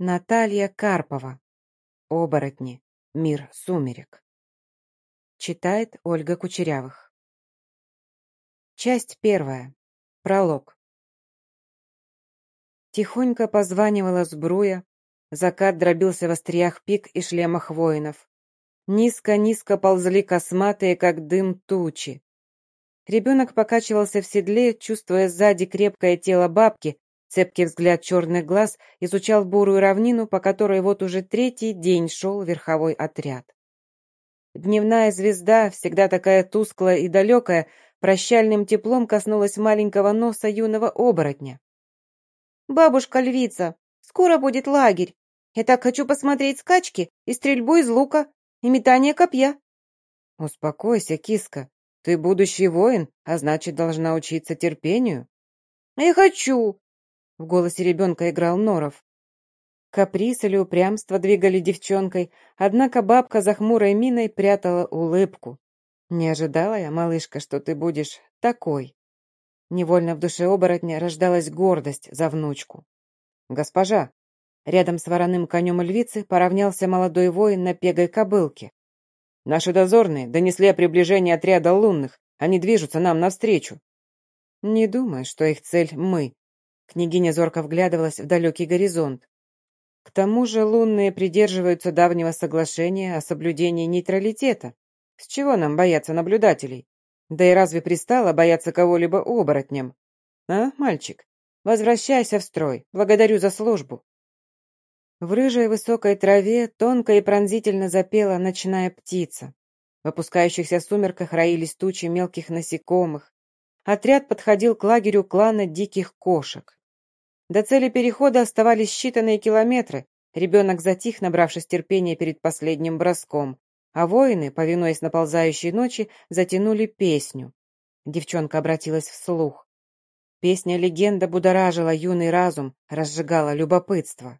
Наталья Карпова. Оборотни. Мир сумерек. Читает Ольга Кучерявых. Часть первая. Пролог. Тихонько позванивала сбруя, закат дробился в остриях пик и шлемах воинов. Низко-низко ползли косматые, как дым, тучи. Ребенок покачивался в седле, чувствуя сзади крепкое тело бабки, Цепкий взгляд черных глаз изучал бурую равнину, по которой вот уже третий день шел верховой отряд. Дневная звезда, всегда такая тусклая и далекая, прощальным теплом коснулась маленького носа юного оборотня. «Бабушка-львица, скоро будет лагерь. Я так хочу посмотреть скачки и стрельбу из лука, и метание копья». «Успокойся, киска. Ты будущий воин, а значит, должна учиться терпению». «Я хочу. В голосе ребенка играл Норов. Каприз или упрямство двигали девчонкой, однако бабка за хмурой миной прятала улыбку. «Не ожидала я, малышка, что ты будешь такой». Невольно в душе оборотня рождалась гордость за внучку. «Госпожа!» Рядом с вороным конем львицы поравнялся молодой воин на пегой кобылке. «Наши дозорные донесли о приближении отряда лунных. Они движутся нам навстречу». «Не думаю, что их цель мы», Княгиня зорко вглядывалась в далекий горизонт. К тому же лунные придерживаются давнего соглашения о соблюдении нейтралитета. С чего нам бояться наблюдателей? Да и разве пристало бояться кого-либо оборотням? А, мальчик, возвращайся в строй. Благодарю за службу. В рыжей высокой траве тонко и пронзительно запела ночная птица. В опускающихся сумерках роились тучи мелких насекомых. Отряд подходил к лагерю клана диких кошек. До цели перехода оставались считанные километры. Ребенок затих, набравшись терпения перед последним броском, а воины, повинуясь наползающей ночи, затянули песню. Девчонка обратилась вслух. Песня-легенда будоражила юный разум, разжигала любопытство.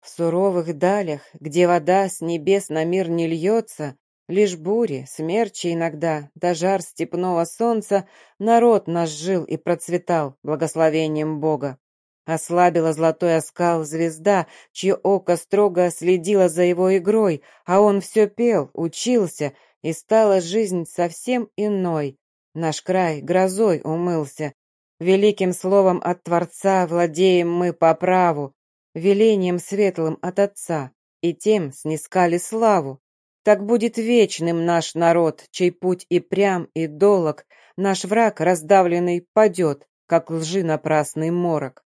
В суровых далях, где вода с небес на мир не льется, лишь бури, смерчи иногда, да жар степного солнца, народ наш жил и процветал благословением Бога. Ослабила золотой оскал звезда, чье око строго следило за его игрой, а он все пел, учился, и стала жизнь совсем иной. Наш край грозой умылся. Великим словом от Творца владеем мы по праву, велением светлым от Отца, и тем снискали славу. Так будет вечным наш народ, чей путь и прям, и долог, наш враг раздавленный падет, как лжи напрасный морок.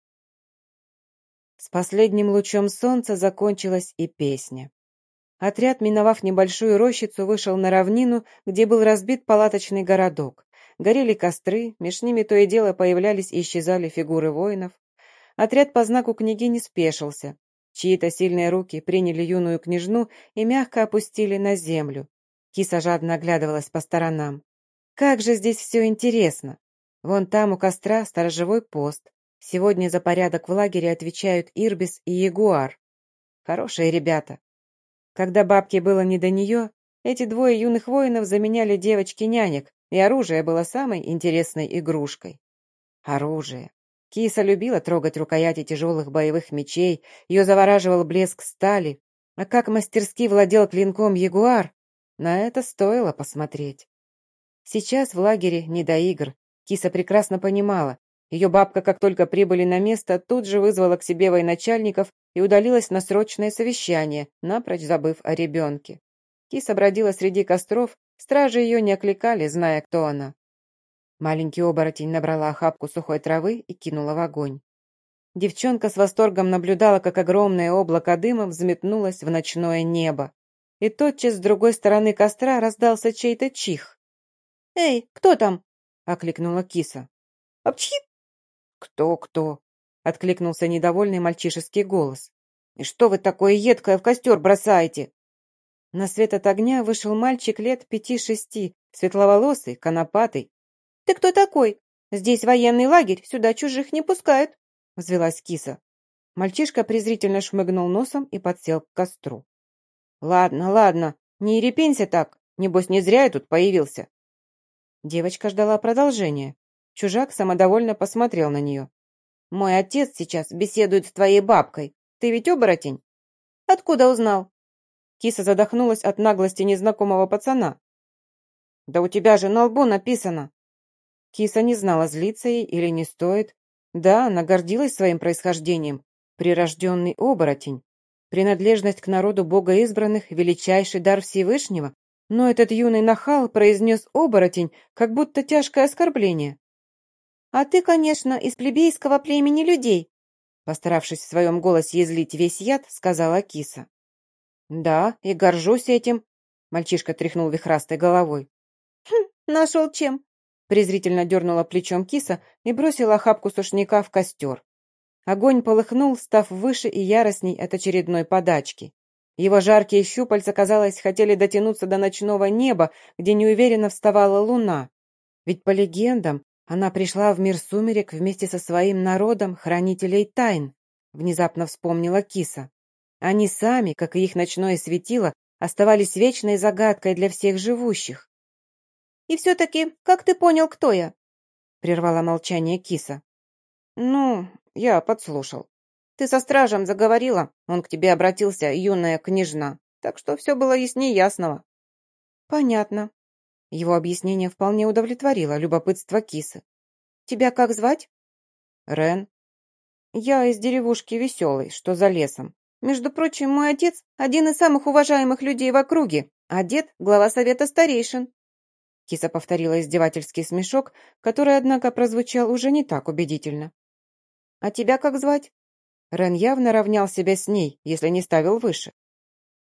С последним лучом солнца закончилась и песня. Отряд, миновав небольшую рощицу, вышел на равнину, где был разбит палаточный городок. Горели костры, меж ними то и дело появлялись и исчезали фигуры воинов. Отряд по знаку княгини спешился. Чьи-то сильные руки приняли юную княжну и мягко опустили на землю. Киса жадно оглядывалась по сторонам. «Как же здесь все интересно! Вон там у костра сторожевой пост, Сегодня за порядок в лагере отвечают Ирбис и Ягуар. Хорошие ребята. Когда бабке было не до нее, эти двое юных воинов заменяли девочки-нянек, и оружие было самой интересной игрушкой. Оружие. Киса любила трогать рукояти тяжелых боевых мечей, ее завораживал блеск стали. А как мастерски владел клинком Ягуар, на это стоило посмотреть. Сейчас в лагере не до игр. Киса прекрасно понимала, ее бабка, как только прибыли на место, тут же вызвала к себе военачальников и удалилась на срочное совещание, напрочь забыв о ребенке. Киса бродила среди костров, стражи ее не окликали, зная, кто она. Маленький оборотень набрала охапку сухой травы и кинула в огонь. Девчонка с восторгом наблюдала, как огромное облако дыма взметнулось в ночное небо. И тотчас с другой стороны костра раздался чей-то чих. «Эй, кто там?» — окликнула киса. «Апчхи!» «Кто-кто?» — откликнулся недовольный мальчишеский голос. «И что вы такое едкое в костер бросаете?» На свет от огня вышел мальчик лет пяти-шести, светловолосый, конопатый. «Ты кто такой? Здесь военный лагерь, сюда чужих не пускают», — взвелась киса. Мальчишка презрительно шмыгнул носом и подсел к костру. «Ладно, ладно, не ерепенься так, небось не зря я тут появился». Девочка ждала продолжения. Чужак самодовольно посмотрел на нее. «Мой отец сейчас беседует с твоей бабкой. Ты ведь оборотень?» «Откуда узнал?» Киса задохнулась от наглости незнакомого пацана. «Да у тебя же на лбу написано!» Киса не знала, злиться ей или не стоит. Да, она гордилась своим происхождением. Прирожденный оборотень. Принадлежность к народу бога избранных – величайший дар Всевышнего. Но этот юный нахал произнес оборотень, как будто тяжкое оскорбление. «А ты, конечно, из плебейского племени людей», постаравшись в своем голосе излить весь яд, сказала киса. «Да, и горжусь этим», — мальчишка тряхнул вихрастой головой. «Хм, нашел чем», — презрительно дернула плечом киса и бросила охапку сушняка в костер. Огонь полыхнул, став выше и яростней от очередной подачки. Его жаркие щупальца, казалось, хотели дотянуться до ночного неба, где неуверенно вставала луна. Ведь по легендам она пришла в мир сумерек вместе со своим народом, хранителей тайн, внезапно вспомнила киса. Они сами, как и их ночное светило, оставались вечной загадкой для всех живущих. «И все-таки, как ты понял, кто я?» — прервала молчание киса. «Ну, я подслушал. Ты со стражем заговорила, он к тебе обратился, юная княжна, так что все было яснее ясного». «Понятно». Его объяснение вполне удовлетворило любопытство кисы. «Тебя как звать?» «Рен». «Я из деревушки Веселой, что за лесом. Между прочим, мой отец – один из самых уважаемых людей в округе, а дед – глава совета старейшин». Киса повторила издевательский смешок, который, однако, прозвучал уже не так убедительно. «А тебя как звать?» Рен явно равнял себя с ней, если не ставил выше.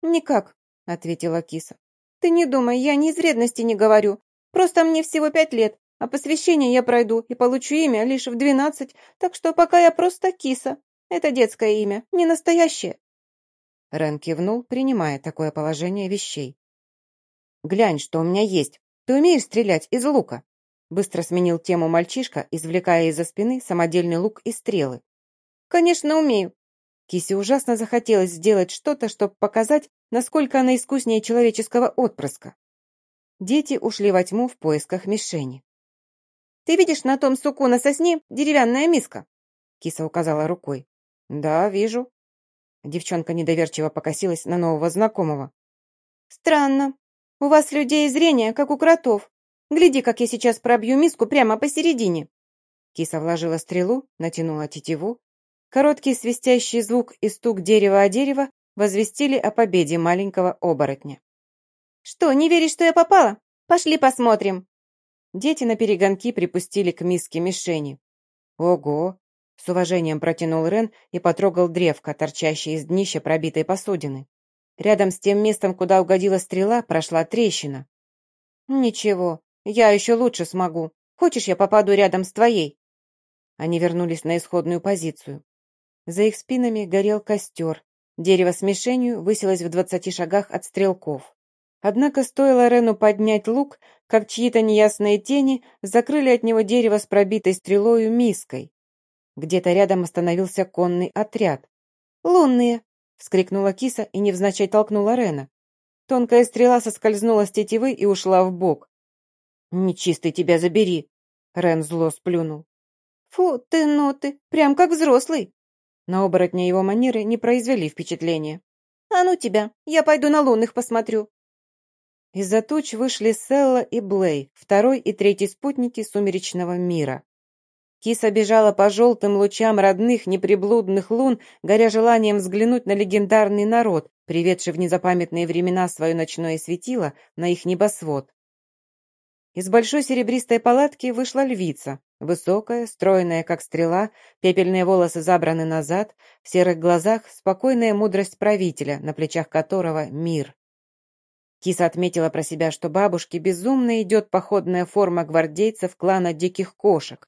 «Никак», — ответила киса. «Ты не думай, я ни из вредности не говорю. Просто мне всего пять лет, а посвящение я пройду и получу имя лишь в двенадцать, так что пока я просто киса. Это детское имя, не настоящее». Рен кивнул, принимая такое положение вещей. «Глянь, что у меня есть. Ты умеешь стрелять из лука?» Быстро сменил тему мальчишка, извлекая из-за спины самодельный лук и стрелы. «Конечно, умею». Кисе ужасно захотелось сделать что-то, чтобы показать, насколько она искуснее человеческого отпрыска. Дети ушли во тьму в поисках мишени. «Ты видишь на том суку на сосне деревянная миска?» Киса указала рукой. «Да, вижу», Девчонка недоверчиво покосилась на нового знакомого. «Странно. У вас людей зрения, как у кротов. Гляди, как я сейчас пробью миску прямо посередине». Киса вложила стрелу, натянула тетиву. Короткий свистящий звук и стук дерева о дерево возвестили о победе маленького оборотня. «Что, не веришь, что я попала? Пошли посмотрим!» Дети на перегонки припустили к миске мишени. «Ого! С уважением протянул Рен и потрогал древко, торчащее из днища пробитой посудины. Рядом с тем местом, куда угодила стрела, прошла трещина. «Ничего, я еще лучше смогу. Хочешь, я попаду рядом с твоей?» Они вернулись на исходную позицию. За их спинами горел костер. Дерево с мишенью высилось в двадцати шагах от стрелков. Однако стоило Рену поднять лук, как чьи-то неясные тени закрыли от него дерево с пробитой стрелою миской. Где-то рядом остановился конный отряд. «Лунные!» — вскрикнула киса и невзначай толкнула Рена. Тонкая стрела соскользнула с тетивы и ушла в бок. «Нечистый тебя забери!» — Рен зло сплюнул. «Фу, ты, ну ты, прям как взрослый!» На оборотня его манеры не произвели впечатления. «А ну тебя, я пойду на лунных посмотрю!» Из-за туч вышли Селла и Блей, второй и третий спутники сумеречного мира. Киса бежала по желтым лучам родных неприблудных лун, горя желанием взглянуть на легендарный народ, приведший в незапамятные времена свое ночное светило на их небосвод. Из большой серебристой палатки вышла львица, высокая, стройная, как стрела, пепельные волосы забраны назад, в серых глазах спокойная мудрость правителя, на плечах которого мир. Киса отметила про себя, что бабушке безумно идет походная форма гвардейцев клана диких кошек.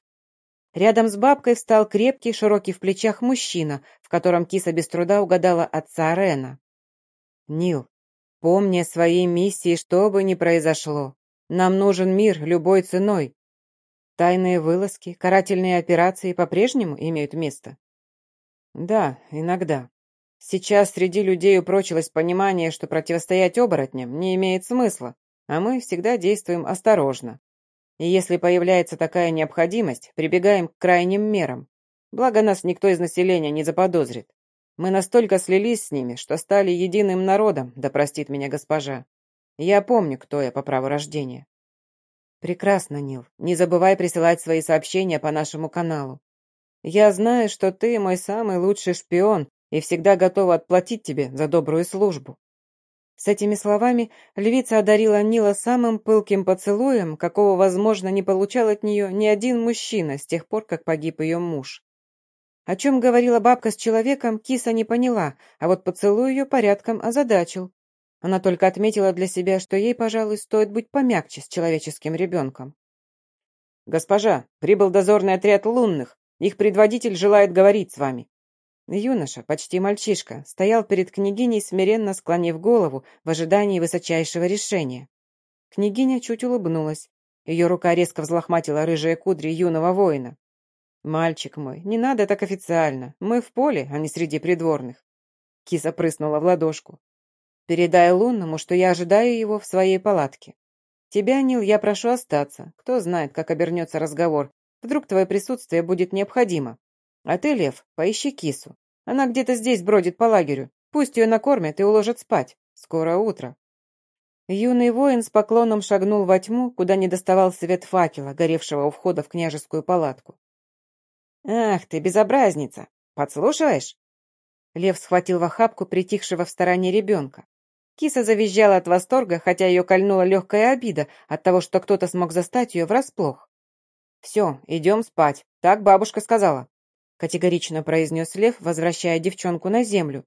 Рядом с бабкой встал крепкий, широкий в плечах мужчина, в котором киса без труда угадала отца Рена. «Нил, помни о своей миссии, что бы ни произошло. Нам нужен мир любой ценой. Тайные вылазки, карательные операции по-прежнему имеют место?» «Да, иногда. Сейчас среди людей упрочилось понимание, что противостоять оборотням не имеет смысла, а мы всегда действуем осторожно, и если появляется такая необходимость, прибегаем к крайним мерам. Благо нас никто из населения не заподозрит. Мы настолько слились с ними, что стали единым народом, да простит меня госпожа. Я помню, кто я по праву рождения. Прекрасно, Нил. Не забывай присылать свои сообщения по нашему каналу. Я знаю, что ты мой самый лучший шпион и всегда готова отплатить тебе за добрую службу. С этими словами львица одарила Нила самым пылким поцелуем, какого, возможно, не получал от нее ни один мужчина с тех пор, как погиб ее муж. О чем говорила бабка с человеком, киса не поняла, а вот поцелуй ее порядком озадачил. Она только отметила для себя, что ей, пожалуй, стоит быть помягче с человеческим ребенком. «Госпожа, прибыл дозорный отряд лунных. Их предводитель желает говорить с вами». Юноша, почти мальчишка, стоял перед княгиней, смиренно склонив голову в ожидании высочайшего решения. Княгиня чуть улыбнулась. Ее рука резко взлохматила рыжие кудри юного воина. «Мальчик мой, не надо так официально. Мы в поле, а не среди придворных». Киса прыснула в ладошку. «Передай лунному, что я ожидаю его в своей палатке. Тебя, Нил, я прошу остаться. Кто знает, как обернется разговор. Вдруг твое присутствие будет необходимо. А ты, Лев, поищи кису. Она где-то здесь бродит по лагерю. Пусть ее накормят и уложат спать. Скоро утро». Юный воин с поклоном шагнул во тьму, куда не доставал свет факела, горевшего у входа в княжескую палатку. «Ах ты, безобразница! Подслушиваешь?» Лев схватил в охапку притихшего в стороне ребенка. Киса завизжала от восторга, хотя ее кольнула легкая обида от того, что кто-то смог застать ее врасплох. «Все, идем спать, так бабушка сказала», — категорично произнес Лев, возвращая девчонку на землю.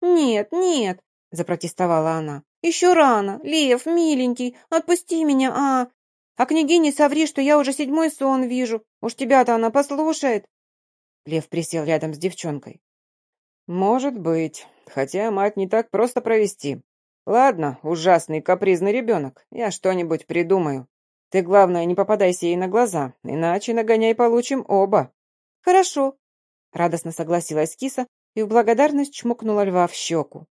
«Нет, нет», — запротестовала она. «Еще рано. Лев, миленький, отпусти меня, а... А княгине соври, что я уже седьмой сон вижу. Уж тебя-то она послушает». Лев присел рядом с девчонкой. «Может быть, хотя мать не так просто провести. Ладно, ужасный капризный ребенок, я что-нибудь придумаю. Ты, главное, не попадайся ей на глаза, иначе нагоняй получим оба». «Хорошо», — радостно согласилась киса и в благодарность чмокнула льва в щеку.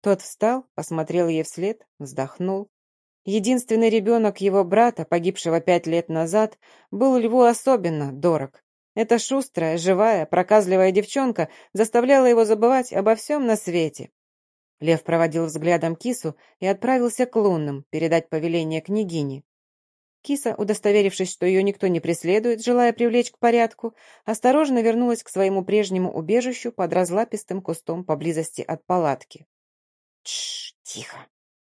Тот встал, посмотрел ей вслед, вздохнул. Единственный ребенок его брата, погибшего пять лет назад, был льву особенно дорог. Эта шустрая, живая, проказливая девчонка заставляла его забывать обо всем на свете. Лев проводил взглядом кису и отправился к лунным передать повеление княгине. Киса, удостоверившись, что ее никто не преследует, желая привлечь к порядку, осторожно вернулась к своему прежнему убежищу под разлапистым кустом поблизости от палатки. Тш, тихо.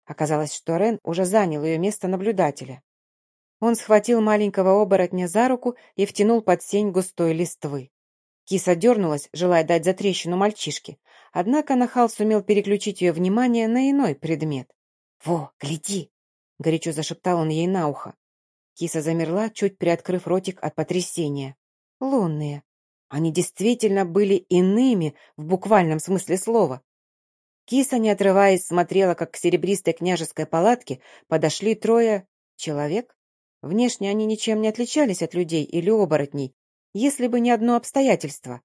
Оказалось, что Рен уже занял ее место наблюдателя. Он схватил маленького оборотня за руку и втянул под сень густой листвы. Киса дернулась, желая дать затрещину мальчишке, однако нахал сумел переключить ее внимание на иной предмет. «Во, гляди!» — горячо зашептал он ей на ухо. Киса замерла, чуть приоткрыв ротик от потрясения. Лунные. Они действительно были иными в буквальном смысле слова. Киса, не отрываясь, смотрела, как к серебристой княжеской палатке подошли трое... человек? Внешне они ничем не отличались от людей или оборотней, если бы не одно обстоятельство.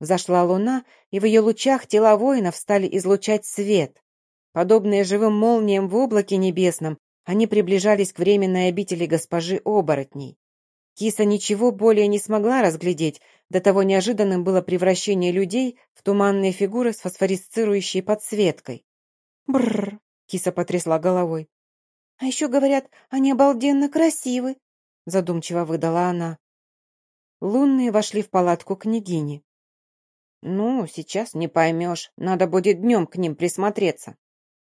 Зашла луна, и в ее лучах тела воинов стали излучать свет. Подобные живым молниям в облаке небесном, они приближались к временной обители госпожи оборотней. Киса ничего более не смогла разглядеть, до того неожиданным было превращение людей в туманные фигуры с фосфорисцирующей подсветкой. Бррр, киса потрясла головой. А еще говорят, они обалденно красивы, задумчиво выдала она. Лунные вошли в палатку княгини. «Ну, сейчас не поймешь, надо будет днем к ним присмотреться»,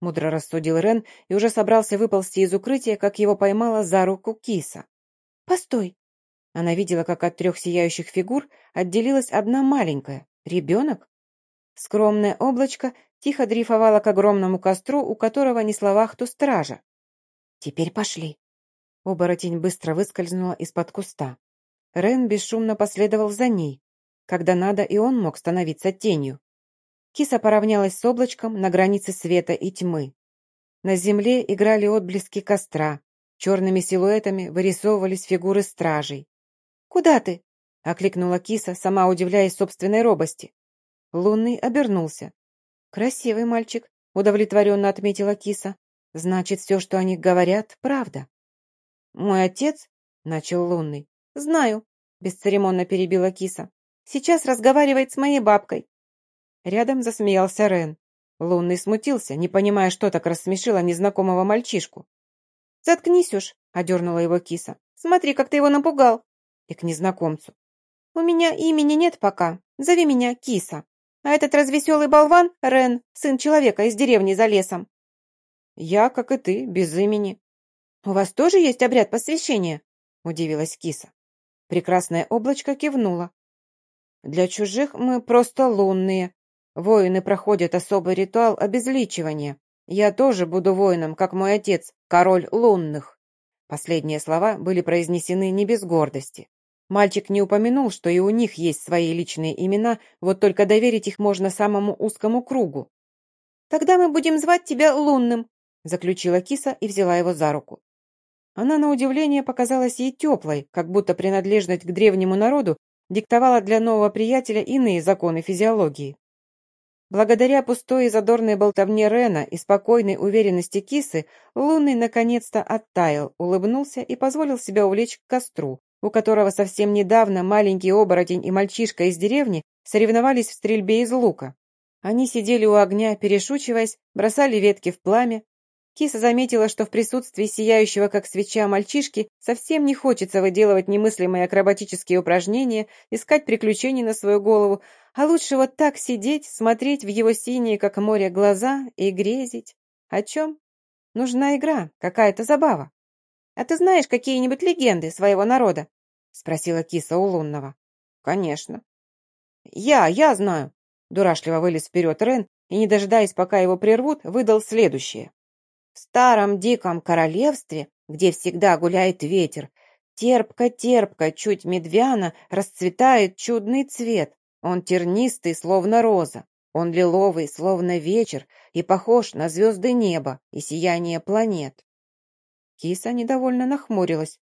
Мудро рассудил Рен и уже собрался выползти из укрытия, как его поймала за руку киса. «Постой!» Она видела, как от трех сияющих фигур отделилась одна маленькая. Ребенок? Скромное облачко тихо дрейфовало к огромному костру, у которого несла вахту стража. «Теперь пошли!» Оборотень быстро выскользнула из-под куста. Рен бесшумно последовал за ней. Когда надо, и он мог становиться тенью. Киса поравнялась с облачком на границе света и тьмы. На земле играли отблески костра, черными силуэтами вырисовывались фигуры стражей. «Куда ты?» — окликнула киса, сама удивляясь собственной робости. Лунный обернулся. «Красивый мальчик», — удовлетворенно отметила киса. «Значит, все, что они говорят, правда». «Мой отец?» — начал Лунный. «Знаю», — бесцеремонно перебила киса. «Сейчас разговаривает с моей бабкой. Рядом засмеялся Рен. Лунный смутился, не понимая, что так рассмешило незнакомого мальчишку. «Заткнись уж», — одернула его киса. «Смотри, как ты его напугал!» И к незнакомцу. «У меня имени нет пока. Зови меня Киса. А этот развеселый болван — Рен, сын человека из деревни за лесом». «Я, как и ты, без имени». «У вас тоже есть обряд посвящения?» — удивилась киса. Прекрасное облачко кивнуло. «Для чужих мы просто лунные. Воины проходят особый ритуал обезличивания. Я тоже буду воином, как мой отец, король лунных». Последние слова были произнесены не без гордости. Мальчик не упомянул, что и у них есть свои личные имена, вот только доверить их можно самому узкому кругу. «Тогда мы будем звать тебя Лунным», — заключила киса и взяла его за руку. Она, на удивление, показалась ей теплой, как будто принадлежность к древнему народу диктовала для нового приятеля иные законы физиологии. Благодаря пустой и задорной болтовне Рена и спокойной уверенности кисы, Лунный наконец-то оттаял, улыбнулся и позволил себя увлечь к костру, у которого совсем недавно маленький оборотень и мальчишка из деревни соревновались в стрельбе из лука. Они сидели у огня, перешучиваясь, бросали ветки в пламя. Киса заметила, что в присутствии сияющего, как свеча, мальчишки совсем не хочется выделывать немыслимые акробатические упражнения, искать приключений на свою голову, а лучше вот так сидеть, смотреть в его синие, как море, глаза и грезить. О чем? Нужна игра, какая-то забава. «А ты знаешь какие-нибудь легенды своего народа?» — спросила киса у лунного. «Конечно». «Я, я знаю!» — дурашливо вылез вперед Рен и, не дожидаясь, пока его прервут, выдал следующее. «В старом диком королевстве, где всегда гуляет ветер, терпко-терпко, чуть медвяно, расцветает чудный цвет. Он тернистый, словно роза. Он лиловый, словно вечер, и похож на звезды неба и сияние планет. Киса недовольно нахмурилась.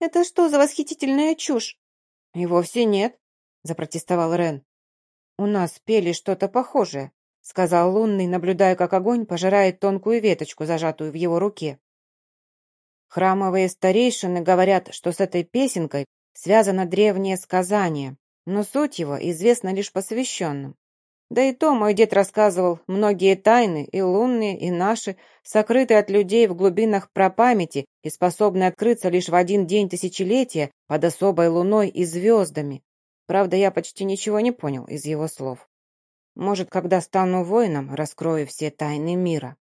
«Это что за восхитительная чушь?» «И вовсе нет», — запротестовал Рен. «У нас пели что-то похожее», — сказал Лунный, наблюдая, как огонь пожирает тонкую веточку, зажатую в его руке. Храмовые старейшины говорят, что с этой песенкой связано древнее сказание, но суть его известна лишь посвященным. Да и то мой дед рассказывал, многие тайны, и лунные, и наши, сокрыты от людей в глубинах прапамяти и способны открыться лишь в один день тысячелетия под особой луной и звездами. Правда, я почти ничего не понял из его слов. Может, когда стану воином, раскрою все тайны мира.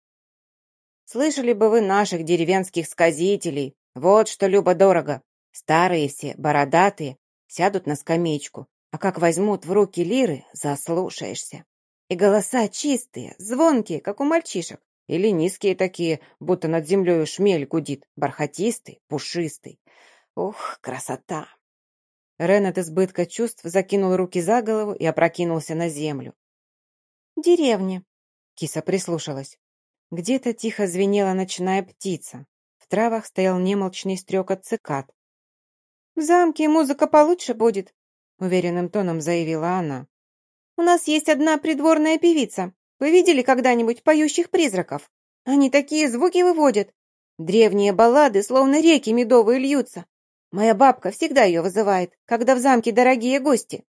Слышали бы вы наших деревенских сказителей, вот что любо-дорого. Старые все, бородатые, сядут на скамеечку, а как возьмут в руки лиры, заслушаешься. И голоса чистые, звонкие, как у мальчишек. Или низкие такие, будто над землей шмель гудит, бархатистый, пушистый. Ух, красота! Рен от избытка чувств закинул руки за голову и опрокинулся на землю. «Деревня», — киса прислушалась. Где-то тихо звенела ночная птица. В травах стоял немолчный стрекот цикад. «В замке музыка получше будет», уверенным тоном заявила она. «У нас есть одна придворная певица. Вы видели когда-нибудь поющих призраков? Они такие звуки выводят. Древние баллады, словно реки медовые, льются. Моя бабка всегда ее вызывает, когда в замке дорогие гости».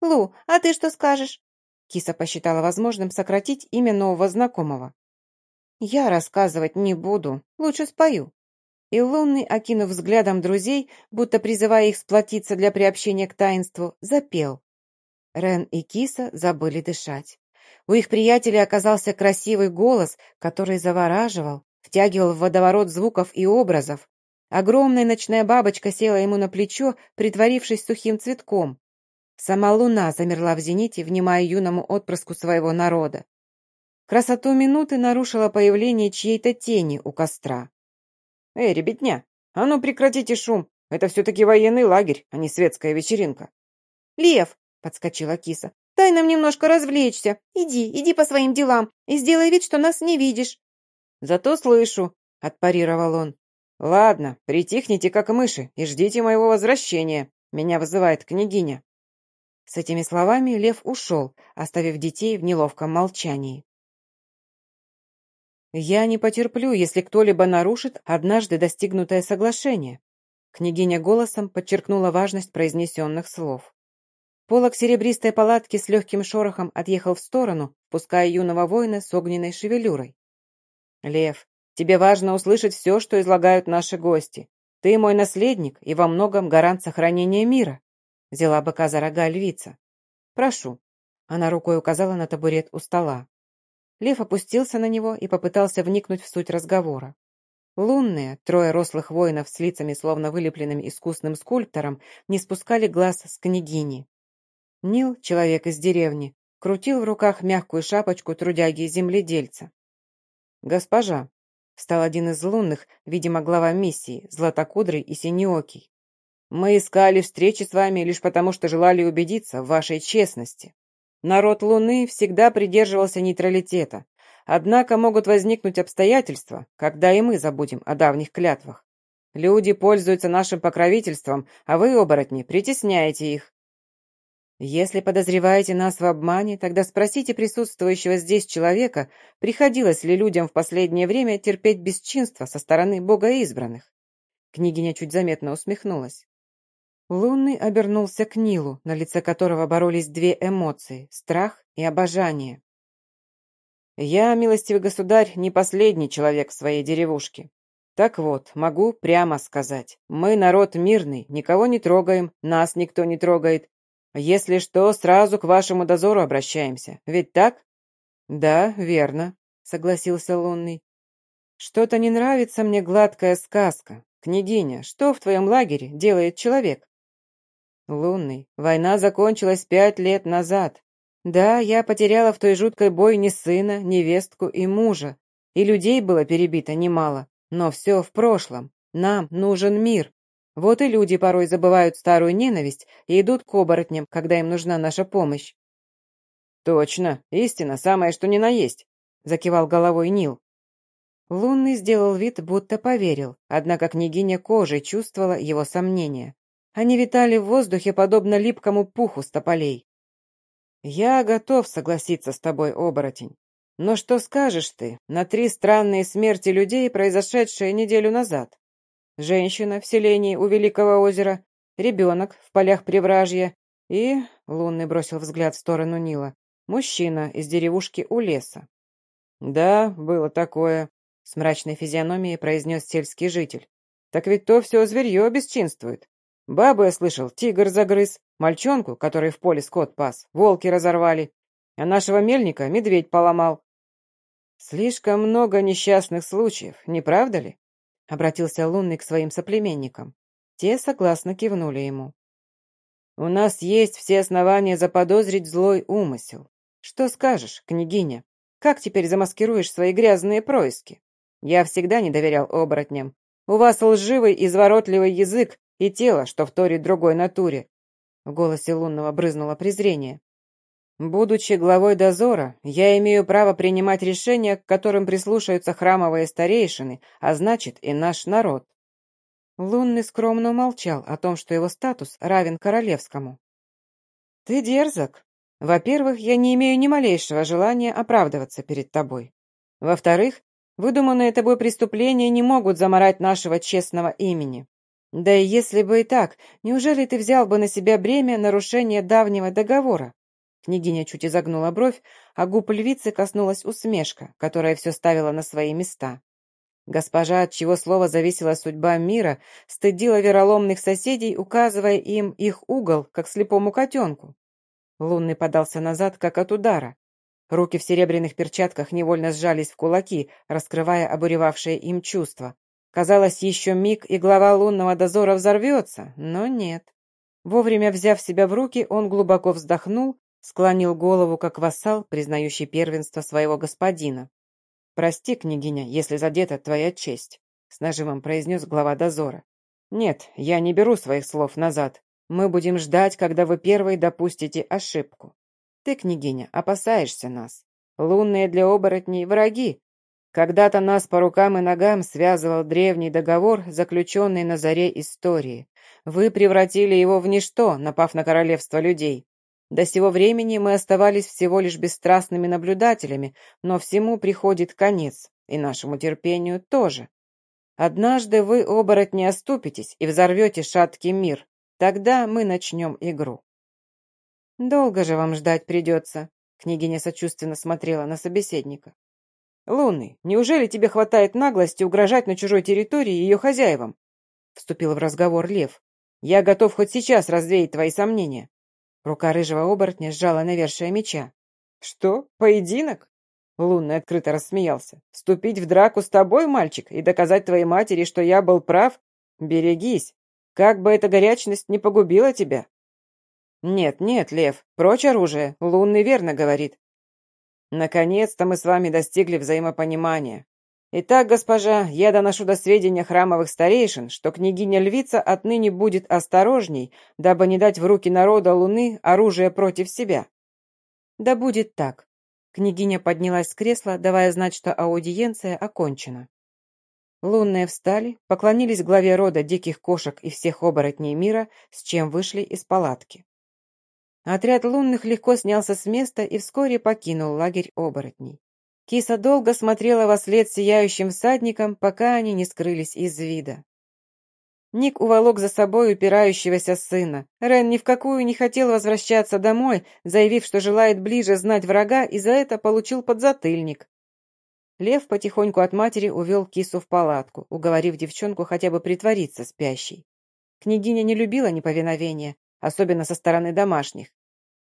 «Лу, а ты что скажешь?» Киса посчитала возможным сократить имя нового знакомого. «Я рассказывать не буду, лучше спою. И Лунный, окинув взглядом друзей, будто призывая их сплотиться для приобщения к таинству, запел. Рен и Киса забыли дышать. У их приятеля оказался красивый голос, который завораживал, втягивал в водоворот звуков и образов. Огромная ночная бабочка села ему на плечо, притворившись сухим цветком. Сама луна замерла в зените, внимая юному отпрыску своего народа. Красоту минуты нарушило появление чьей-то тени у костра. «Эй, ребятня, а ну прекратите шум! Это все-таки военный лагерь, а не светская вечеринка!» «Лев!» — подскочила киса. «Дай нам немножко развлечься. Иди, иди по своим делам и сделай вид, что нас не видишь». «Зато слышу», — отпарировал он. «Ладно, притихните, как мыши, и ждите моего возвращения. Меня вызывает княгиня». С этими словами Лев ушел, оставив детей в неловком молчании. «Я не потерплю, если кто-либо нарушит однажды достигнутое соглашение», княгиня голосом подчеркнула важность произнесенных слов. Полок серебристой палатки с легким шорохом отъехал в сторону, пуская юного воина с огненной шевелюрой. «Лев, тебе важно услышать все, что излагают наши гости. Ты мой наследник и во многом гарант сохранения мира», — взяла быка за рога львица. «Прошу». Она рукой указала на табурет у стола. Лев опустился на него и попытался вникнуть в суть разговора. Лунные, трое рослых воинов с лицами, словно вылепленными искусным скульптором, не спускали глаз с княгини. Нил, человек из деревни, крутил в руках мягкую шапочку трудяги-земледельца. «Госпожа», — стал один из лунных, видимо, глава миссии, златокудрый и синеокий. «Мы искали встречи с вами лишь потому, что желали убедиться в вашей честности. Народ Луны всегда придерживался нейтралитета, однако могут возникнуть обстоятельства, когда и мы забудем о давних клятвах. Люди пользуются нашим покровительством, а вы, оборотни, притесняете их. Если подозреваете нас в обмане, тогда спросите присутствующего здесь человека, приходилось ли людям в последнее время терпеть бесчинство со стороны бога избранных. Княгиня чуть заметно усмехнулась. Лунный обернулся к Нилу, на лице которого боролись две эмоции – страх и обожание. «Я, милостивый государь, не последний человек в своей деревушке. Так вот, могу прямо сказать, мы народ мирный, никого не трогаем, нас никто не трогает, если что, сразу к вашему дозору обращаемся. Ведь так? Да, верно, согласился Лунный. Что-то не нравится мне гладкая сказка. Княгиня, что в твоем лагере делает человек? Лунный, война закончилась пять лет назад. Да, я потеряла в той жуткой бойне сына, невестку и мужа. И людей было перебито немало. Но все в прошлом. Нам нужен мир. Вот и люди порой забывают старую ненависть и идут к оборотням, когда им нужна наша помощь. «Точно, истина, самое что ни на есть», — закивал головой Нил. Лунный сделал вид, будто поверил, однако княгиня кожей чувствовала его сомнения. Они витали в воздухе, подобно липкому пуху с тополей. «Я готов согласиться с тобой, оборотень. Но что скажешь ты на три странные смерти людей, произошедшие неделю назад? женщина в селении у Великого озера, ребенок в полях Привражья и, лунный бросил взгляд в сторону Нила, мужчина из деревушки у леса. «Да, было такое», — с мрачной физиономией произнес сельский житель. «Так ведь то все зверье бесчинствует. Бабу, я слышал, тигр загрыз, мальчонку, который в поле скот пас, волки разорвали, а нашего мельника медведь поломал. Слишком много несчастных случаев, не правда ли? Обратился Лунный к своим соплеменникам. Те согласно кивнули ему. «У нас есть все основания заподозрить злой умысел. Что скажешь, княгиня? Как теперь замаскируешь свои грязные происки? Я всегда не доверял оборотням. У вас лживый, изворотливый язык и тело, что вторит другой натуре». В голосе Лунного брызнуло презрение. Будучи главой дозора, я имею право принимать решения, к которым прислушаются храмовые старейшины, а значит и наш народ. Лунный скромно умолчал о том, что его статус равен королевскому. Ты дерзок. Во-первых, я не имею ни малейшего желания оправдываться перед тобой. Во-вторых, выдуманные тобой преступления не могут заморать нашего честного имени. Да и если бы и так, неужели ты взял бы на себя бремя нарушения давнего договора? Княгиня чуть изогнула бровь, а губ львицы коснулась усмешка, которая все ставила на свои места. Госпожа, от чего слова зависела судьба мира, стыдила вероломных соседей, указывая им их угол, как слепому котенку. Лунный подался назад, как от удара. Руки в серебряных перчатках невольно сжались в кулаки, раскрывая обуревавшее им чувство. Казалось, еще миг, и глава лунного дозора взорвется, но нет. Вовремя взяв себя в руки, он глубоко вздохнул Склонил голову, как вассал, признающий первенство своего господина. «Прости, княгиня, если задета твоя честь», — с нажимом произнес глава дозора. «Нет, я не беру своих слов назад. Мы будем ждать, когда вы первые допустите ошибку. Ты, княгиня, опасаешься нас. Лунные для оборотней — враги. Когда-то нас по рукам и ногам связывал древний договор, заключенный на заре истории. Вы превратили его в ничто, напав на королевство людей. До сего времени мы оставались всего лишь бесстрастными наблюдателями, но всему приходит конец, и нашему терпению тоже. Однажды вы, оборотни, оступитесь и взорвете шаткий мир. Тогда мы начнем игру. «Долго же вам ждать придется», — княгиня сочувственно смотрела на собеседника. «Лунный, неужели тебе хватает наглости угрожать на чужой территории ее хозяевам?» — вступил в разговор Лев. «Я готов хоть сейчас развеять твои сомнения». Рука рыжего оборотня сжала навершие меча. «Что? Поединок?» Лунный открыто рассмеялся. «Вступить в драку с тобой, мальчик, и доказать твоей матери, что я был прав? Берегись! Как бы эта горячность не погубила тебя!» «Нет, нет, Лев, прочь оружие, Лунный верно говорит». «Наконец-то мы с вами достигли взаимопонимания. Итак, госпожа, я доношу до сведения храмовых старейшин, что княгиня-львица отныне будет осторожней, дабы не дать в руки народа Луны оружие против себя». «Да будет так». Княгиня поднялась с кресла, давая знать, что аудиенция окончена. Лунные встали, поклонились главе рода диких кошек и всех оборотней мира, с чем вышли из палатки. Отряд лунных легко снялся с места и вскоре покинул лагерь оборотней. Киса долго смотрела во след сияющим всадникам, пока они не скрылись из вида. Ник уволок за собой упирающегося сына. Рен ни в какую не хотел возвращаться домой, заявив, что желает ближе знать врага, и за это получил подзатыльник. Лев потихоньку от матери увел кису в палатку, уговорив девчонку хотя бы притвориться спящей. Княгиня не любила неповиновения, особенно со стороны домашних.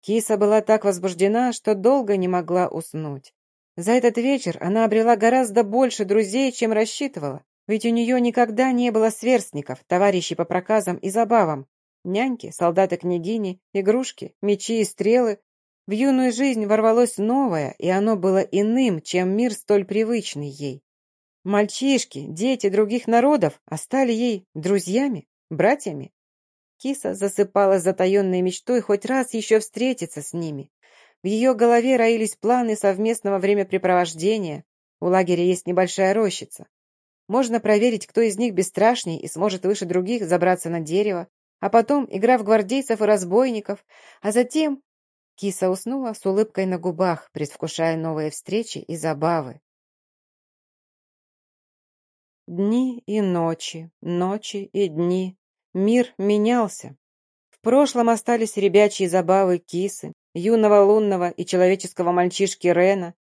Киса была так возбуждена, что долго не могла уснуть. За этот вечер она обрела гораздо больше друзей, чем рассчитывала, ведь у нее никогда не было сверстников, товарищей по проказам и забавам. Няньки, солдаты-княгини, игрушки, мечи и стрелы. В юную жизнь ворвалось новое, и оно было иным, чем мир столь привычный ей. Мальчишки, дети других народов, а ей друзьями, братьями. Киса засыпала затаенной мечтой хоть раз еще встретиться с ними. В ее голове роились планы совместного времяпрепровождения. У лагеря есть небольшая рощица. Можно проверить, кто из них бесстрашней и сможет выше других забраться на дерево, а потом игра в гвардейцев и разбойников, а затем... Киса уснула с улыбкой на губах, предвкушая новые встречи и забавы. Дни и ночи, ночи и дни. Мир менялся. В прошлом остались ребячьи забавы кисы, юного лунного и человеческого мальчишки Рена.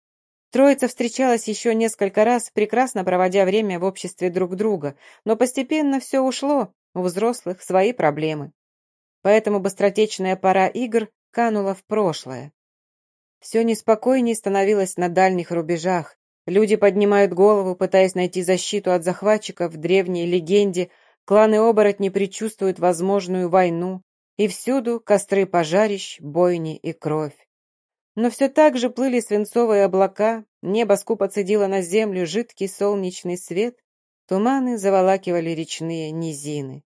Троица встречалась еще несколько раз, прекрасно проводя время в обществе друг друга, но постепенно все ушло, у взрослых свои проблемы. Поэтому быстротечная пора игр канула в прошлое. Все неспокойнее становилось на дальних рубежах. Люди поднимают голову, пытаясь найти защиту от захватчиков в древней легенде Кланы оборотней предчувствуют возможную войну, и всюду костры пожарищ, бойни и кровь. Но все так же плыли свинцовые облака, небо скупо цедило на землю жидкий солнечный свет, туманы заволакивали речные низины.